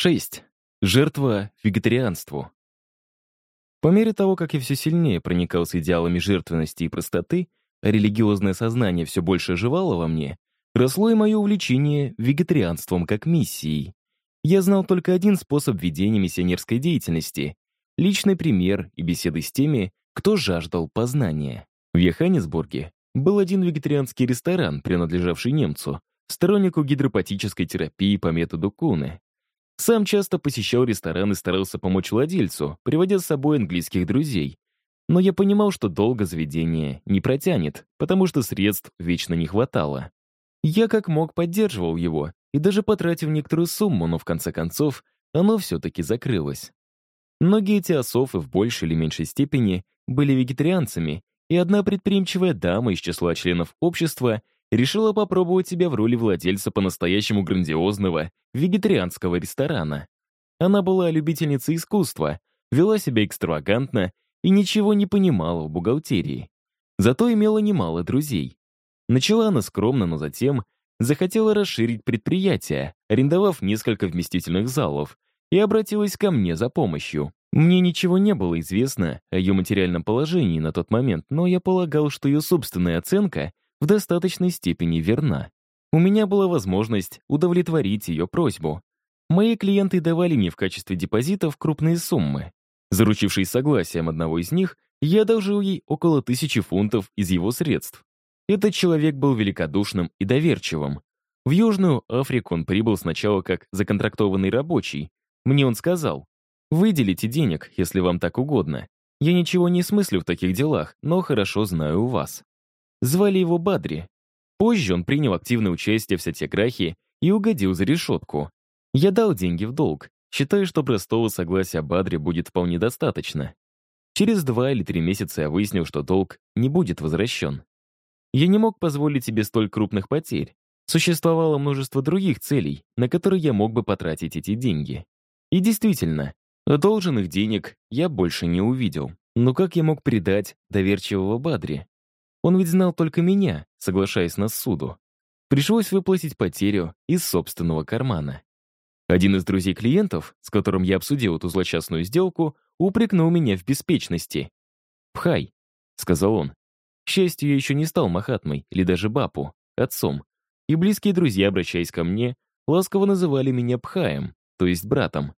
6. Жертва вегетарианству. По мере того, как я все сильнее проникался идеалами жертвенности и простоты, а религиозное сознание все больше оживало во мне, росло и мое увлечение вегетарианством как миссией. Я знал только один способ ведения миссионерской деятельности — личный пример и беседы с теми, кто жаждал познания. В Йоханнесбурге был один вегетарианский ресторан, принадлежавший немцу, стороннику гидропатической терапии по методу Куны. Сам часто посещал ресторан и старался помочь владельцу, приводя с собой английских друзей. Но я понимал, что долго заведение не протянет, потому что средств вечно не хватало. Я как мог поддерживал его, и даже потратив некоторую сумму, но в конце концов оно все-таки закрылось. Многие теософы в большей или меньшей степени были вегетарианцами, и одна предприимчивая дама из числа членов общества решила попробовать себя в роли владельца по-настоящему грандиозного вегетарианского ресторана. Она была любительницей искусства, вела себя экстравагантно и ничего не понимала в бухгалтерии. Зато имела немало друзей. Начала она скромно, но затем захотела расширить предприятие, арендовав несколько вместительных залов, и обратилась ко мне за помощью. Мне ничего не было известно о ее материальном положении на тот момент, но я полагал, что ее собственная оценка в достаточной степени верна. У меня была возможность удовлетворить ее просьбу. Мои клиенты давали мне в качестве депозитов крупные суммы. Заручившись согласием одного из них, я одолжил ей около тысячи фунтов из его средств. Этот человек был великодушным и доверчивым. В Южную Африку он прибыл сначала как законтрактованный рабочий. Мне он сказал, «Выделите денег, если вам так угодно. Я ничего не смыслю в таких делах, но хорошо знаю вас». Звали его Бадри. Позже он принял активное участие в сатьяграхе и угодил за решетку. Я дал деньги в долг, считая, что простого согласия Бадри будет вполне достаточно. Через два или три месяца я выяснил, что долг не будет возвращен. Я не мог позволить себе столь крупных потерь. Существовало множество других целей, на которые я мог бы потратить эти деньги. И действительно, одолженных денег я больше не увидел. Но как я мог предать доверчивого Бадри? Он ведь знал только меня, соглашаясь на суду. Пришлось выплатить потерю из собственного кармана. Один из друзей клиентов, с которым я обсудил эту злочастную сделку, упрекнул меня в беспечности. «Пхай», — сказал он. К счастью, я еще не стал Махатмой или даже Бапу, отцом. И близкие друзья, обращаясь ко мне, ласково называли меня Пхаем, то есть братом.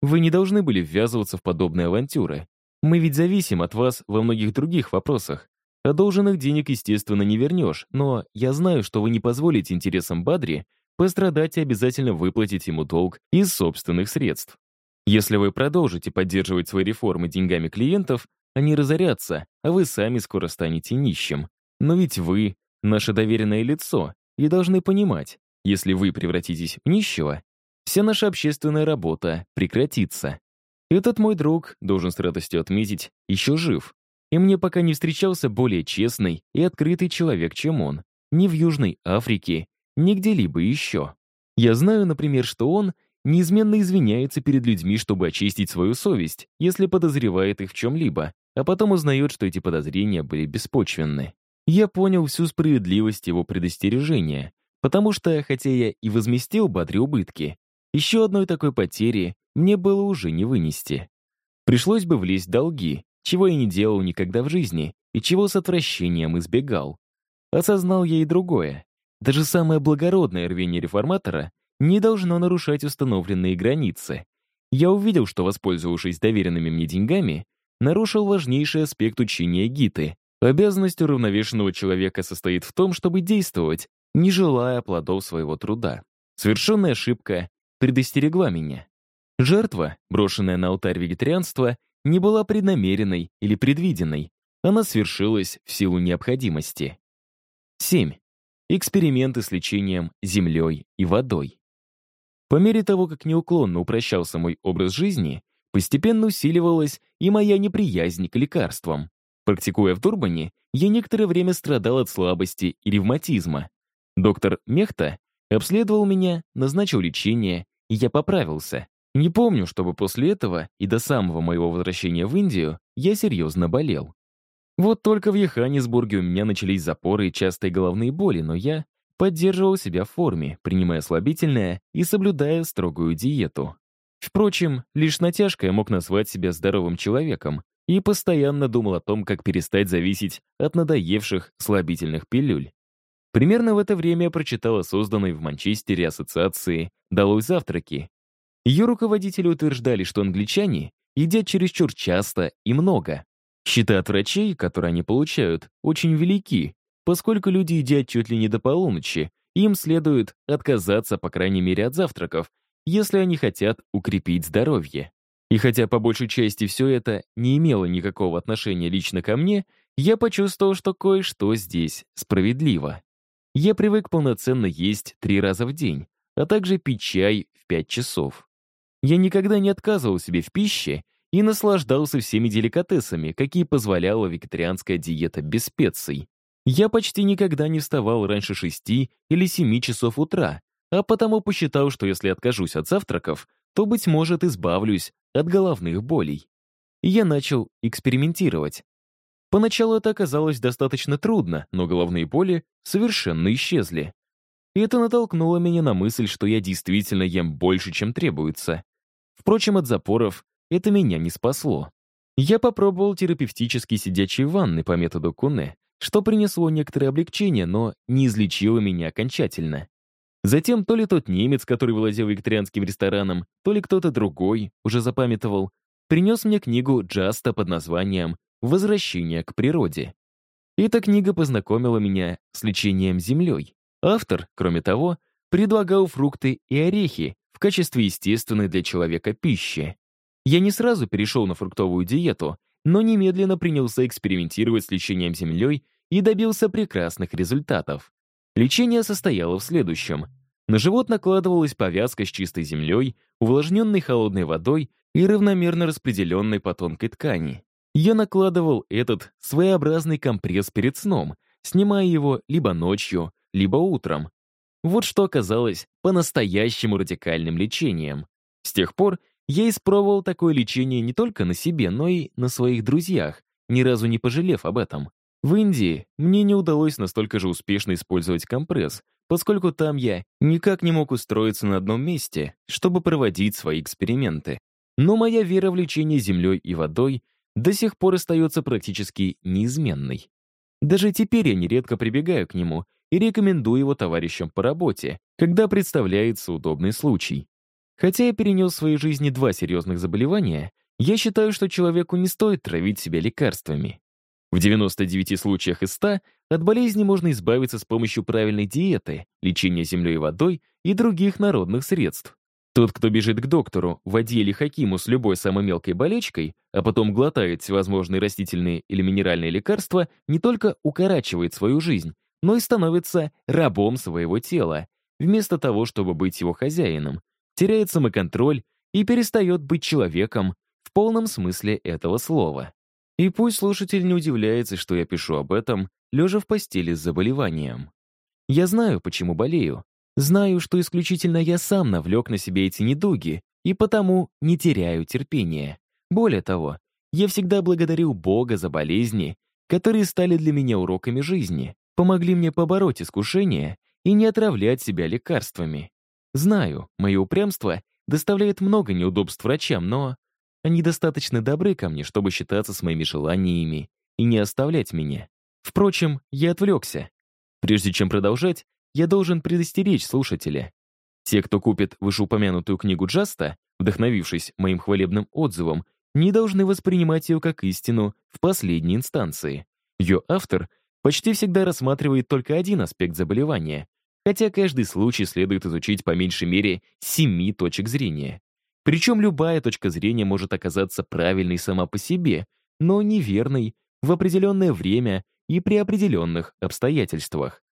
Вы не должны были ввязываться в подобные авантюры. Мы ведь зависим от вас во многих других вопросах. Одолженных денег, естественно, не вернешь, но я знаю, что вы не позволите интересам Бадри пострадать и обязательно выплатить ему долг из собственных средств. Если вы продолжите поддерживать свои реформы деньгами клиентов, они разорятся, а вы сами скоро станете нищим. Но ведь вы — наше доверенное лицо, и должны понимать, если вы превратитесь в нищего, вся наша общественная работа прекратится. Этот мой друг, должен с радостью отметить, еще жив, и мне пока не встречался более честный и открытый человек, чем он. Ни в Южной Африке, ни где-либо еще. Я знаю, например, что он неизменно извиняется перед людьми, чтобы очистить свою совесть, если подозревает их в чем-либо, а потом узнает, что эти подозрения были беспочвенны. Я понял всю справедливость его предостережения, потому что, хотя я и возместил Бадре убытки, еще одной такой потери мне было уже не вынести. Пришлось бы влезть в долги, чего я не делал никогда в жизни и чего с отвращением избегал. Осознал я и другое. Даже самое благородное рвение реформатора не должно нарушать установленные границы. Я увидел, что, воспользовавшись доверенными мне деньгами, нарушил важнейший аспект учения Гиты. Обязанность уравновешенного человека состоит в том, чтобы действовать, не желая плодов своего труда. Совершенная ошибка предостерегла меня. Жертва, брошенная на алтарь вегетарианства, не была преднамеренной или предвиденной. Она свершилась в силу необходимости. 7. Эксперименты с лечением землей и водой. По мере того, как неуклонно упрощался мой образ жизни, постепенно усиливалась и моя неприязнь к лекарствам. Практикуя в Дурбане, я некоторое время страдал от слабости и ревматизма. Доктор Мехта обследовал меня, назначил лечение, и я поправился. Не помню, чтобы после этого и до самого моего возвращения в Индию я серьезно болел. Вот только в Йоханнесбурге у меня начались запоры и частые головные боли, но я поддерживал себя в форме, принимая слабительное и соблюдая строгую диету. Впрочем, лишь натяжкой я мог назвать себя здоровым человеком и постоянно думал о том, как перестать зависеть от надоевших слабительных пилюль. Примерно в это время я прочитал о созданной в Манчестере ассоциации «Долой завтраки». Ее руководители утверждали, что англичане едят чересчур часто и много. Счета от врачей, которые они получают, очень велики, поскольку люди едят чуть ли не до полуночи, им следует отказаться, по крайней мере, от завтраков, если они хотят укрепить здоровье. И хотя по большей части все это не имело никакого отношения лично ко мне, я почувствовал, что кое-что здесь справедливо. Я привык полноценно есть три раза в день, а также пить чай в пять часов. Я никогда не отказывал себе в пище и наслаждался всеми деликатесами, какие позволяла вегетарианская диета без специй. Я почти никогда не вставал раньше шести или семи часов утра, а потому посчитал, что если откажусь от завтраков, то, быть может, избавлюсь от головных болей. И я начал экспериментировать. Поначалу это оказалось достаточно трудно, но головные боли совершенно исчезли. И это натолкнуло меня на мысль, что я действительно ем больше, чем требуется. Впрочем, от запоров это меня не спасло. Я попробовал терапевтические сидячие ванны по методу Куне, что принесло некоторое облегчение, но не излечило меня окончательно. Затем то ли тот немец, который владел вегетарианским рестораном, то ли кто-то другой, уже запамятовал, принес мне книгу Джаста под названием «Возвращение к природе». Эта книга познакомила меня с лечением землей. Автор, кроме того, предлагал фрукты и орехи в качестве естественной для человека пищи. Я не сразу перешел на фруктовую диету, но немедленно принялся экспериментировать с лечением землей и добился прекрасных результатов. Лечение состояло в следующем. На живот накладывалась повязка с чистой землей, увлажненной холодной водой и равномерно распределенной по тонкой ткани. Я накладывал этот своеобразный компресс перед сном, снимая его либо ночью, либо утром. Вот что оказалось по-настоящему радикальным лечением. С тех пор я испробовал такое лечение не только на себе, но и на своих друзьях, ни разу не пожалев об этом. В Индии мне не удалось настолько же успешно использовать компресс, поскольку там я никак не мог устроиться на одном месте, чтобы проводить свои эксперименты. Но моя вера в лечение землей и водой до сих пор остается практически неизменной. Даже теперь я нередко прибегаю к нему и рекомендую его товарищам по работе, когда представляется удобный случай. Хотя я перенес в своей жизни два серьезных заболевания, я считаю, что человеку не стоит травить себя лекарствами. В 99 случаях из 100 от болезни можно избавиться с помощью правильной диеты, лечения землей и водой и других народных средств. Тот, кто бежит к доктору, воде или хакиму с любой самой мелкой болечкой, а потом глотает всевозможные растительные или минеральные лекарства, не только укорачивает свою жизнь, но и становится рабом своего тела, вместо того, чтобы быть его хозяином, теряет самоконтроль и перестает быть человеком в полном смысле этого слова. И пусть слушатель не удивляется, что я пишу об этом, лежа в постели с заболеванием. Я знаю, почему болею, Знаю, что исключительно я сам навлек на себя эти недуги, и потому не теряю терпения. Более того, я всегда благодарю Бога за болезни, которые стали для меня уроками жизни, помогли мне побороть искушение и не отравлять себя лекарствами. Знаю, мое упрямство доставляет много неудобств врачам, но они достаточно добры ко мне, чтобы считаться с моими желаниями и не оставлять меня. Впрочем, я отвлекся. Прежде чем продолжать, я должен предостеречь слушателя. Те, кто купит вышеупомянутую книгу Джаста, вдохновившись моим хвалебным отзывом, не должны воспринимать ее как истину в последней инстанции. Ее автор почти всегда рассматривает только один аспект заболевания, хотя каждый случай следует изучить по меньшей мере семи точек зрения. Причем любая точка зрения может оказаться правильной сама по себе, но неверной в определенное время и при определенных обстоятельствах.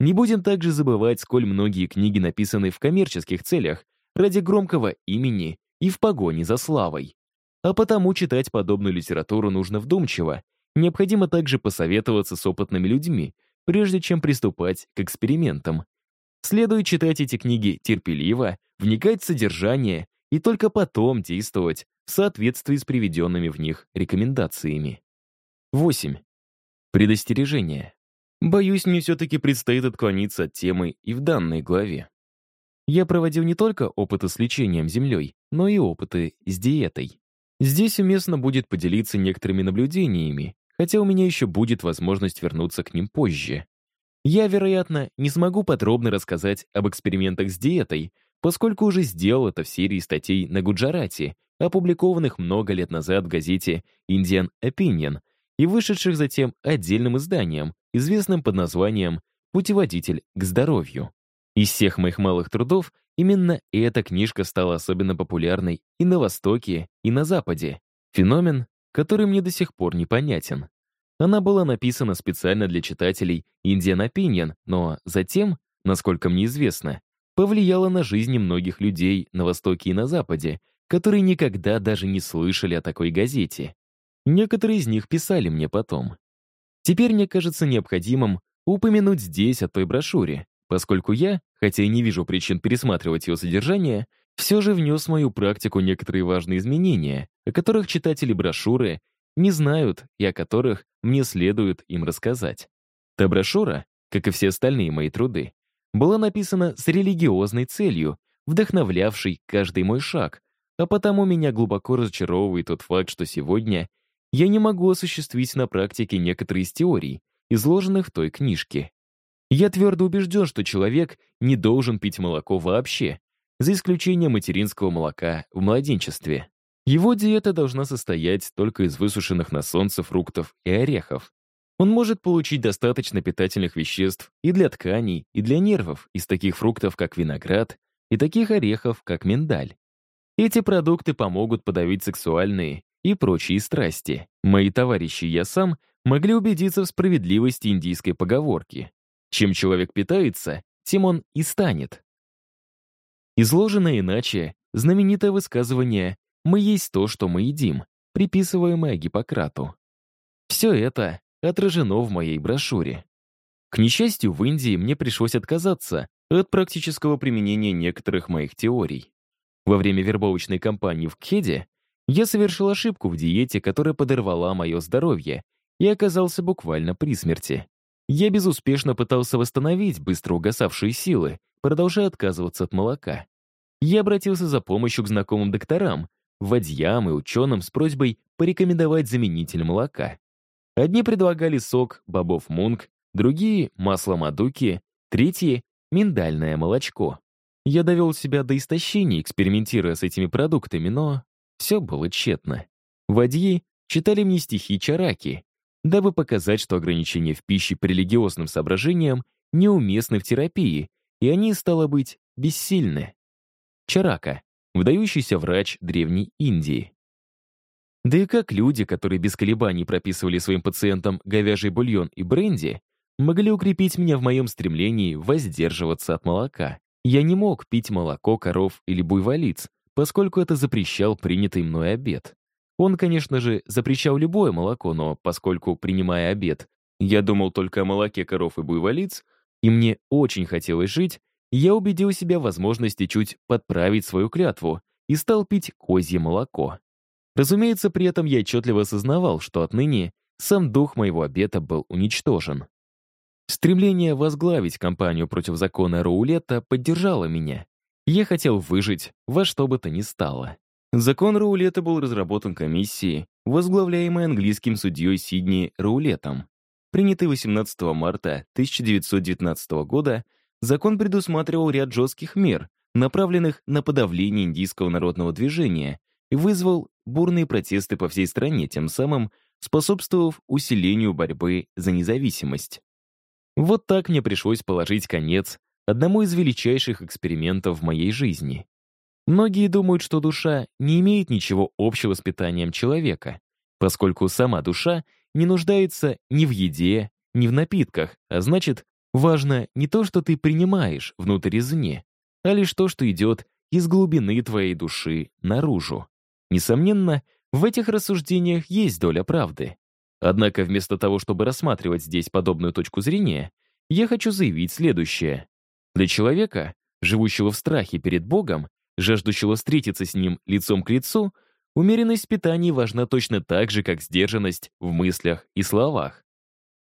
Не будем также забывать, сколь многие книги написаны в коммерческих целях, ради громкого имени и в погоне за славой. А потому читать подобную литературу нужно вдумчиво. Необходимо также посоветоваться с опытными людьми, прежде чем приступать к экспериментам. Следует читать эти книги терпеливо, вникать в содержание и только потом действовать в соответствии с приведенными в них рекомендациями. 8. Предостережение. Боюсь, мне все-таки предстоит отклониться от темы и в данной главе. Я проводил не только опыты с лечением землей, но и опыты с диетой. Здесь уместно будет поделиться некоторыми наблюдениями, хотя у меня еще будет возможность вернуться к ним позже. Я, вероятно, не смогу подробно рассказать об экспериментах с диетой, поскольку уже сделал это в серии статей на Гуджарате, опубликованных много лет назад в газете Indian Opinion и вышедших затем отдельным изданием, известным под названием «Путеводитель к здоровью». Из всех моих малых трудов именно эта книжка стала особенно популярной и на Востоке, и на Западе. Феномен, который мне до сих пор непонятен. Она была написана специально для читателей Indian Opinion, но затем, насколько мне известно, повлияла на жизни многих людей на Востоке и на Западе, которые никогда даже не слышали о такой газете. Некоторые из них писали мне потом. Теперь мне кажется необходимым упомянуть здесь о той брошюре, поскольку я, хотя и не вижу причин пересматривать ее содержание, все же внес в мою практику некоторые важные изменения, о которых читатели брошюры не знают и о которых мне следует им рассказать. Та брошюра, как и все остальные мои труды, была написана с религиозной целью, вдохновлявшей каждый мой шаг, а потому меня глубоко разочаровывает тот факт, что сегодня я не могу осуществить на практике некоторые из теорий, изложенных в той книжке. Я твердо убежден, что человек не должен пить молоко вообще, за исключением материнского молока в младенчестве. Его диета должна состоять только из высушенных на солнце фруктов и орехов. Он может получить достаточно питательных веществ и для тканей, и для нервов из таких фруктов, как виноград, и таких орехов, как миндаль. Эти продукты помогут подавить сексуальные и прочие страсти. Мои товарищи и я сам могли убедиться в справедливости индийской поговорки. Чем человек питается, тем он и станет. Изложено иначе, знаменитое высказывание мы есть то, что мы едим, приписываемое Гиппократу. Все это отражено в моей брошюре. К несчастью, в Индии мне пришлось отказаться от практического применения некоторых моих теорий. Во время вербовочной кампании в Кхеде я совершил ошибку в диете, которая подорвала мое здоровье, и оказался буквально при смерти. Я безуспешно пытался восстановить быстро угасавшие силы, продолжая отказываться от молока. Я обратился за помощью к знакомым докторам, вадьям и ученым с просьбой порекомендовать заменитель молока. Одни предлагали сок бобов мунг, другие — масло мадуки, третьи — миндальное молочко. Я довел себя до истощения, экспериментируя с этими продуктами, но все было тщетно. Вадьи читали мне стихи Чараки, дабы показать, что ограничения в пище по религиозным соображениям неуместны в терапии, и они, стало быть, бессильны. Чарака выдающийся врач Древней Индии. Да и как люди, которые без колебаний прописывали своим пациентам говяжий бульон и бренди, могли укрепить меня в моем стремлении воздерживаться от молока. Я не мог пить молоко коров или буйволиц, поскольку это запрещал принятый мной обед. Он, конечно же, запрещал любое молоко, но поскольку, принимая обед, я думал только о молоке коров и буйволиц, и мне очень хотелось жить, я убедил себя в возможности чуть подправить свою клятву и стал пить козье молоко. Разумеется, при этом я отчетливо осознавал, что отныне сам дух моего обета был уничтожен. Стремление возглавить кампанию против закона Роулета поддержало меня. Я хотел выжить во что бы то ни стало. Закон Роулета был разработан комиссией, возглавляемой английским судьей Сидни Роулетом. Принятый 18 марта 1919 года, Закон предусматривал ряд жестких мер, направленных на подавление индийского народного движения, и вызвал бурные протесты по всей стране, тем самым способствовав усилению борьбы за независимость. Вот так мне пришлось положить конец одному из величайших экспериментов в моей жизни. Многие думают, что душа не имеет ничего общего с питанием человека, поскольку сама душа не нуждается ни в еде, ни в напитках, а значит, Важно не то, что ты принимаешь внутрь извне, а лишь то, что идет из глубины твоей души наружу. Несомненно, в этих рассуждениях есть доля правды. Однако вместо того, чтобы рассматривать здесь подобную точку зрения, я хочу заявить следующее. Для человека, живущего в страхе перед Богом, жаждущего встретиться с Ним лицом к лицу, умеренность в питании важна точно так же, как сдержанность в мыслях и словах.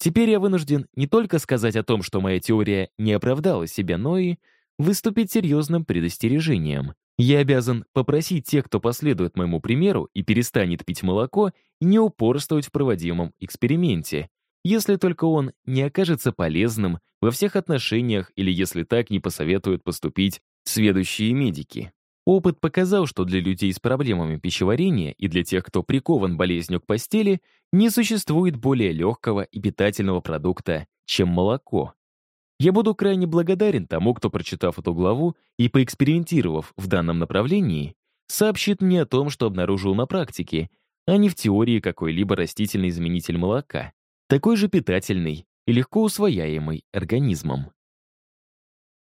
Теперь я вынужден не только сказать о том, что моя теория не оправдала себя, но и выступить серьезным предостережением. Я обязан попросить тех, кто последует моему примеру и перестанет пить молоко, не упорствовать в проводимом эксперименте, если только он не окажется полезным во всех отношениях или если так не посоветуют поступить сведущие медики. Опыт показал, что для людей с проблемами пищеварения и для тех, кто прикован болезнью к постели, не существует более легкого и питательного продукта, чем молоко. Я буду крайне благодарен тому, кто, прочитав эту главу и поэкспериментировав в данном направлении, сообщит мне о том, что обнаружил на практике, а не в теории какой-либо растительный заменитель молока, такой же питательный и легко усвояемый организмом.